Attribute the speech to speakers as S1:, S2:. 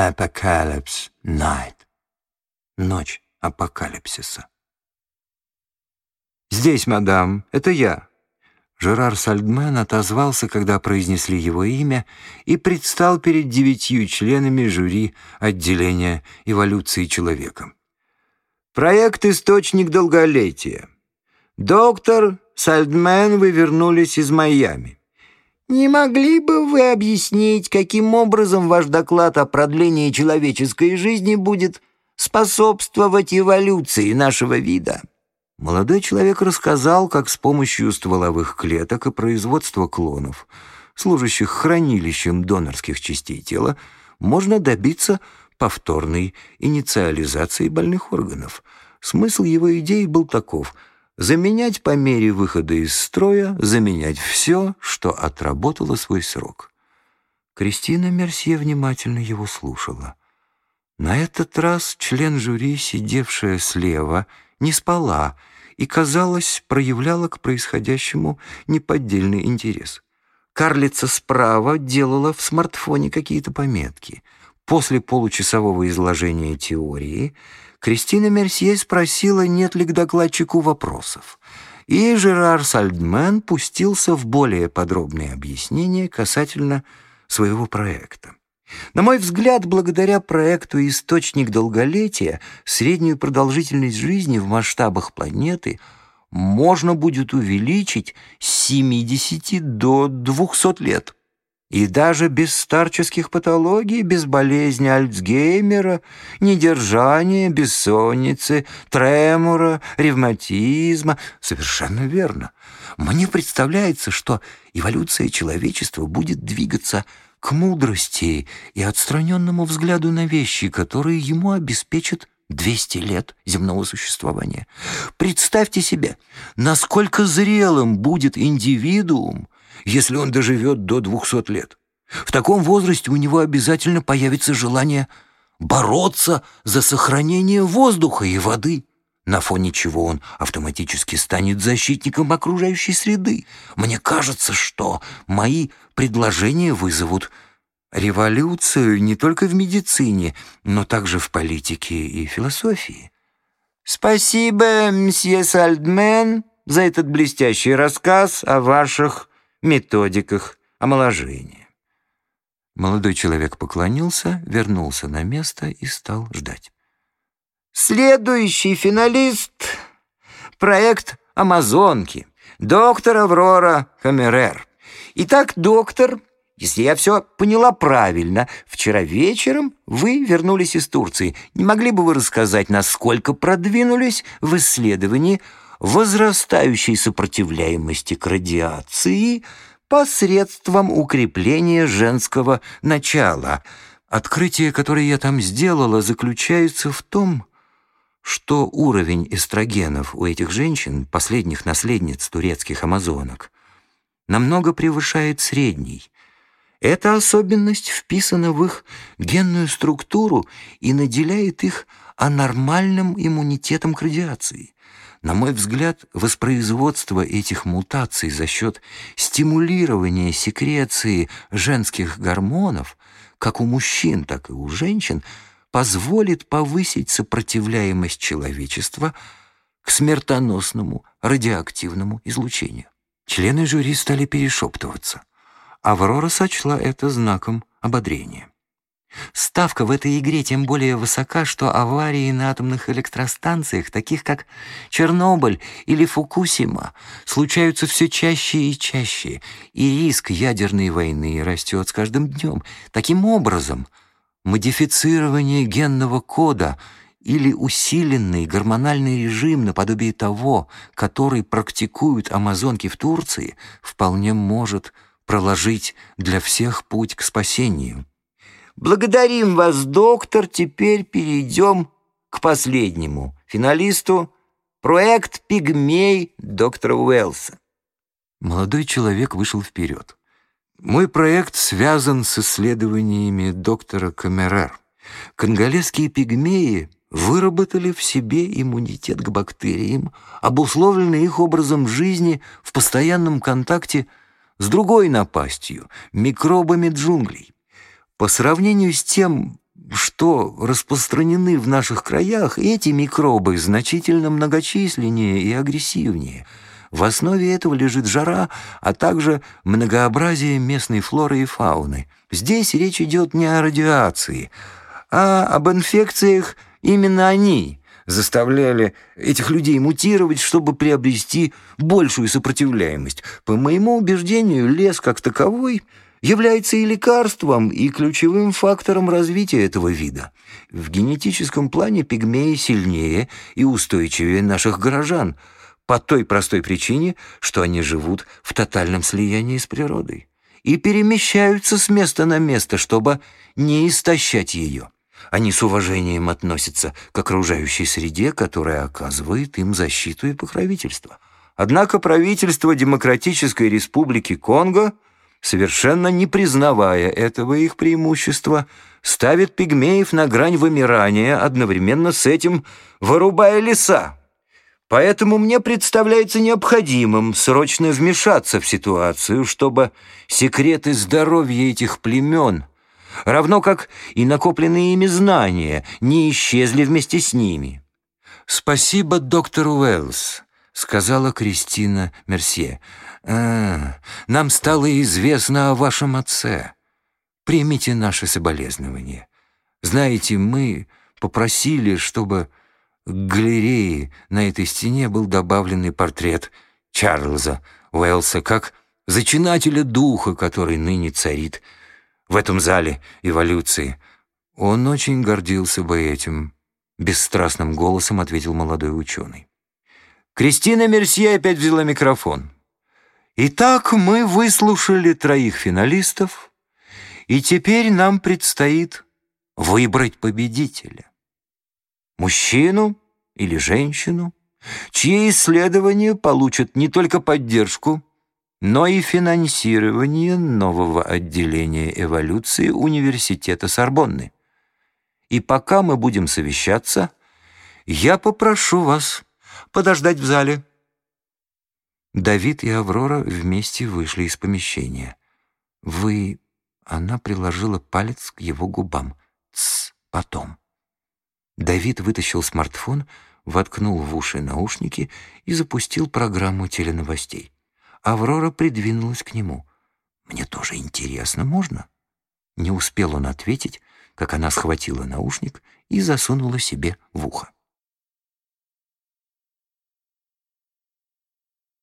S1: Apocalypse Night. Ночь апокалипсиса. «Здесь, мадам, это я». Жерар Сальдмен отозвался, когда произнесли его имя, и предстал перед девятью членами жюри отделения эволюции человека. «Проект «Источник долголетия». Доктор Сальдмен, вы вернулись из Майами. Не могли бы вы объяснить, каким образом ваш доклад о продлении человеческой жизни будет способствовать эволюции нашего вида?» Молодой человек рассказал, как с помощью стволовых клеток и производства клонов, служащих хранилищем донорских частей тела, можно добиться повторной инициализации больных органов. Смысл его идеи был таков — заменять по мере выхода из строя, заменять все, что отработало свой срок. Кристина Мерсье внимательно его слушала. На этот раз член жюри, сидевшая слева, не спала — и, казалось, проявляла к происходящему неподдельный интерес. Карлица справа делала в смартфоне какие-то пометки. После получасового изложения теории Кристина Мерсье спросила, нет ли к докладчику вопросов. И Жерар Сальдмен пустился в более подробные объяснения касательно своего проекта. На мой взгляд, благодаря проекту «Источник долголетия» среднюю продолжительность жизни в масштабах планеты можно будет увеличить с 70 до 200 лет. И даже без старческих патологий, без болезни Альцгеймера, недержания, бессонницы, тремора, ревматизма. Совершенно верно. Мне представляется, что эволюция человечества будет двигаться к мудрости и отстраненному взгляду на вещи, которые ему обеспечат 200 лет земного существования. Представьте себе, насколько зрелым будет индивидуум, если он доживет до 200 лет. В таком возрасте у него обязательно появится желание бороться за сохранение воздуха и воды на фоне чего он автоматически станет защитником окружающей среды. Мне кажется, что мои предложения вызовут революцию не только в медицине, но также в политике и философии. Спасибо, мсье Сальдмен, за этот блестящий рассказ о ваших методиках омоложения. Молодой человек поклонился, вернулся на место и стал ждать. Следующий финалист — проект «Амазонки», доктор Аврора Камерер. Итак, доктор, если я все поняла правильно, вчера вечером вы вернулись из Турции. Не могли бы вы рассказать, насколько продвинулись в исследовании возрастающей сопротивляемости к радиации посредством укрепления женского начала? Открытие, которое я там сделала, заключается в том, что уровень эстрогенов у этих женщин, последних наследниц турецких амазонок, намного превышает средний. Эта особенность вписана в их генную структуру и наделяет их анормальным иммунитетом к радиации. На мой взгляд, воспроизводство этих мутаций за счет стимулирования секреции женских гормонов, как у мужчин, так и у женщин – позволит повысить сопротивляемость человечества к смертоносному радиоактивному излучению. Члены жюри стали перешептываться. Аврора сочла это знаком ободрения. Ставка в этой игре тем более высока, что аварии на атомных электростанциях, таких как Чернобыль или Фукусима, случаются все чаще и чаще, и риск ядерной войны растет с каждым днем. Таким образом, модифицирование генного кода или усиленный гормональный режим наподобие того, который практикуют амазонки в Турции, вполне может проложить для всех путь к спасению. Благодарим вас, доктор. Теперь перейдем к последнему финалисту. Проект «Пигмей» доктора Уэллса. Молодой человек вышел вперед. Мой проект связан с исследованиями доктора Камерер. Конголезские пигмеи выработали в себе иммунитет к бактериям, обусловленный их образом жизни в постоянном контакте с другой напастью — микробами джунглей. По сравнению с тем, что распространены в наших краях, эти микробы значительно многочисленнее и агрессивнее. В основе этого лежит жара, а также многообразие местной флоры и фауны. Здесь речь идет не о радиации, а об инфекциях именно они заставляли этих людей мутировать, чтобы приобрести большую сопротивляемость. По моему убеждению, лес как таковой — является и лекарством, и ключевым фактором развития этого вида. В генетическом плане пигмеи сильнее и устойчивее наших горожан, по той простой причине, что они живут в тотальном слиянии с природой и перемещаются с места на место, чтобы не истощать ее. Они с уважением относятся к окружающей среде, которая оказывает им защиту и покровительство. Однако правительство Демократической Республики Конго – совершенно не признавая этого их преимущества, ставит пигмеев на грань вымирания, одновременно с этим вырубая леса. Поэтому мне представляется необходимым срочно вмешаться в ситуацию, чтобы секреты здоровья этих племен, равно как и накопленные ими знания, не исчезли вместе с ними. «Спасибо доктору Уэллс», — сказала Кристина Мерсье. «А, нам стало известно о вашем отце. Примите наши соболезнования. Знаете, мы попросили, чтобы к галерее на этой стене был добавленный портрет Чарльза Уэллса как зачинателя духа, который ныне царит в этом зале эволюции. Он очень гордился бы этим», — бесстрастным голосом ответил молодой ученый. Кристина Мерсье опять взяла микрофон. Итак, мы выслушали троих финалистов, и теперь нам предстоит выбрать победителя. Мужчину или женщину, чьи исследования получат не только поддержку, но и финансирование нового отделения эволюции Университета Сорбонны. И пока мы будем совещаться, я попрошу вас подождать в зале. Давид и Аврора вместе вышли из помещения. «Вы...» Она приложила палец к его губам. «Тсс, потом». Давид вытащил смартфон, воткнул в уши наушники и запустил программу теленовостей. Аврора придвинулась к нему. «Мне тоже интересно, можно?» Не успел он ответить, как она схватила наушник и засунула себе в ухо.